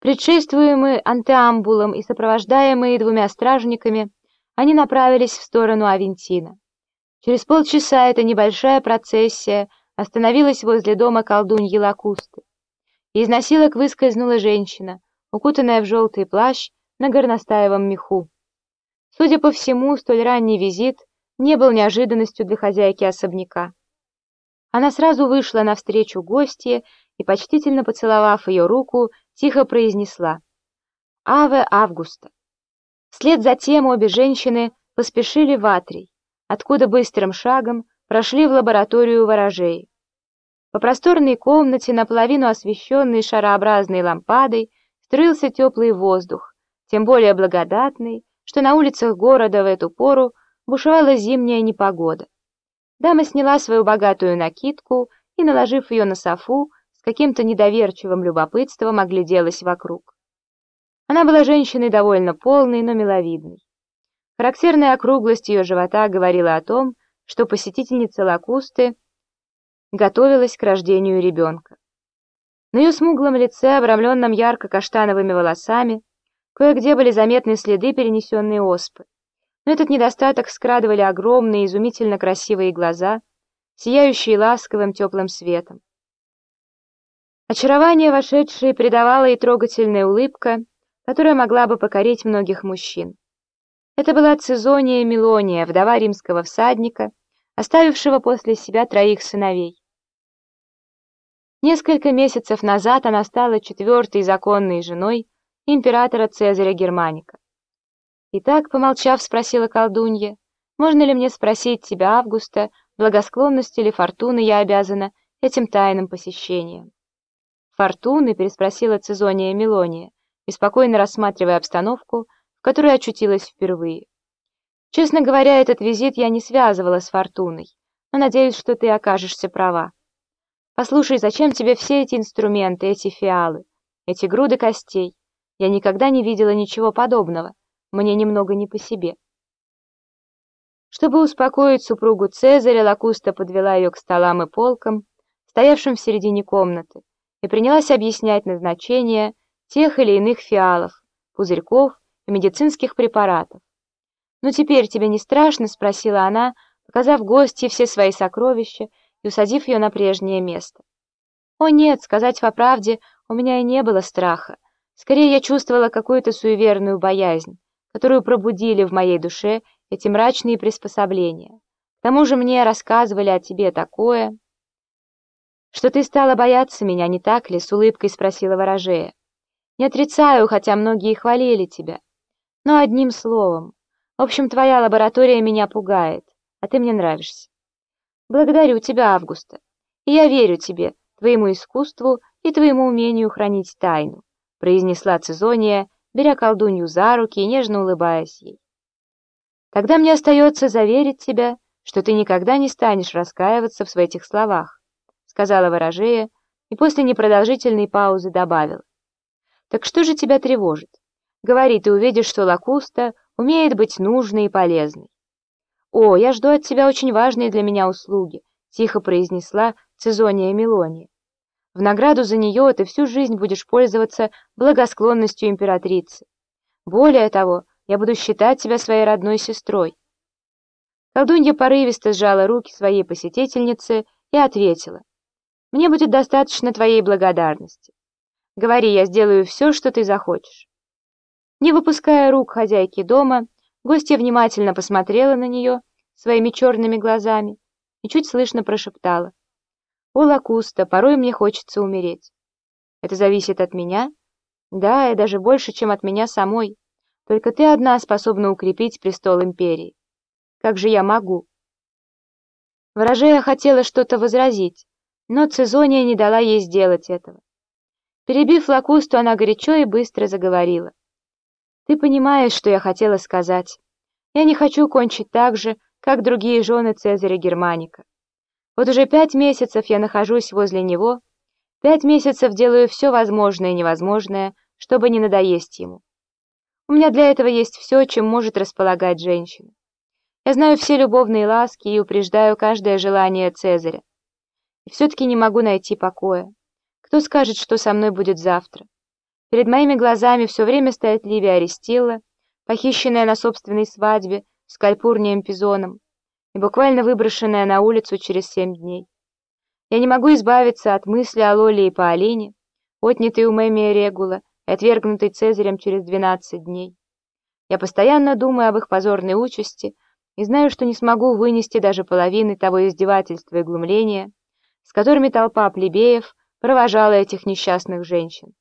Предшествуемые антеамбулом и сопровождаемые двумя стражниками, они направились в сторону Авентина. Через полчаса эта небольшая процессия остановилась возле дома колдуньи Лакусты. Из носилок выскользнула женщина, укутанная в желтый плащ на горностаевом меху. Судя по всему, столь ранний визит не был неожиданностью для хозяйки особняка. Она сразу вышла навстречу гостье и, почтительно поцеловав ее руку, тихо произнесла «Аве Августа». Вслед за тем обе женщины поспешили в Атрий, откуда быстрым шагом прошли в лабораторию ворожей. По просторной комнате, наполовину освещенной шарообразной лампадой, струился теплый воздух, тем более благодатный, что на улицах города в эту пору бушевала зимняя непогода. Дама сняла свою богатую накидку и, наложив ее на софу, с каким-то недоверчивым любопытством огляделась вокруг. Она была женщиной довольно полной, но миловидной. Характерная округлость ее живота говорила о том, что посетительница Лакусты готовилась к рождению ребенка. На ее смуглом лице, обрамленном ярко-каштановыми волосами, кое-где были заметны следы перенесенной оспы. Но этот недостаток скрадывали огромные, изумительно красивые глаза, сияющие ласковым теплым светом. Очарование вошедшей придавала и трогательная улыбка, которая могла бы покорить многих мужчин. Это была Цезония Милония, вдова римского всадника, оставившего после себя троих сыновей. Несколько месяцев назад она стала четвертой законной женой императора Цезаря Германика. «Итак, помолчав, спросила колдунья, можно ли мне спросить тебя, Августа, благосклонности или фортуны я обязана этим тайным посещением?» «Фортуны?» — переспросила Цезония Милония, беспокойно рассматривая обстановку, в которой очутилась впервые. «Честно говоря, этот визит я не связывала с фортуной, но надеюсь, что ты окажешься права. Послушай, зачем тебе все эти инструменты, эти фиалы, эти груды костей? Я никогда не видела ничего подобного. Мне немного не по себе. Чтобы успокоить супругу Цезаря, Лакуста подвела ее к столам и полкам, стоявшим в середине комнаты, и принялась объяснять назначение тех или иных фиалов, пузырьков и медицинских препаратов. «Ну теперь тебе не страшно?» — спросила она, показав гостье все свои сокровища и усадив ее на прежнее место. О нет, сказать по правде, у меня и не было страха. Скорее, я чувствовала какую-то суеверную боязнь, которую пробудили в моей душе эти мрачные приспособления. К тому же мне рассказывали о тебе такое... «Что ты стала бояться меня, не так ли?» — с улыбкой спросила ворожея. «Не отрицаю, хотя многие хвалили тебя. Но одним словом. В общем, твоя лаборатория меня пугает, а ты мне нравишься. Благодарю тебя, Августа. И я верю тебе, твоему искусству и твоему умению хранить тайну», произнесла Цезония, беря колдунью за руки и нежно улыбаясь ей. «Тогда мне остается заверить тебя, что ты никогда не станешь раскаиваться в своих словах», сказала ворожея и после непродолжительной паузы добавила. «Так что же тебя тревожит? Говори, ты увидишь, что Лакуста умеет быть нужной и полезной. «О, я жду от тебя очень важные для меня услуги», — тихо произнесла Цезония Мелония. «В награду за нее ты всю жизнь будешь пользоваться благосклонностью императрицы. Более того, я буду считать тебя своей родной сестрой». Колдунья порывисто сжала руки своей посетительницы и ответила. «Мне будет достаточно твоей благодарности. Говори, я сделаю все, что ты захочешь». Не выпуская рук хозяйки дома, Гостья внимательно посмотрела на нее своими черными глазами и чуть слышно прошептала. «О, Лакуста, порой мне хочется умереть. Это зависит от меня? Да, и даже больше, чем от меня самой. Только ты одна способна укрепить престол империи. Как же я могу?» Ворожея хотела что-то возразить, но Цезония не дала ей сделать этого. Перебив Лакусту, она горячо и быстро заговорила. Ты понимаешь, что я хотела сказать. Я не хочу кончить так же, как другие жены Цезаря Германика. Вот уже пять месяцев я нахожусь возле него, пять месяцев делаю все возможное и невозможное, чтобы не надоесть ему. У меня для этого есть все, чем может располагать женщина. Я знаю все любовные ласки и упреждаю каждое желание Цезаря. И все-таки не могу найти покоя. Кто скажет, что со мной будет завтра? Перед моими глазами все время стоит Ливия Арестилла, похищенная на собственной свадьбе с Кальпурнием Пизоном и буквально выброшенная на улицу через семь дней. Я не могу избавиться от мысли о Лоле и Паолине, отнятой у Мэмия Регула и отвергнутой Цезарем через двенадцать дней. Я постоянно думаю об их позорной участи и знаю, что не смогу вынести даже половины того издевательства и глумления, с которыми толпа плебеев провожала этих несчастных женщин.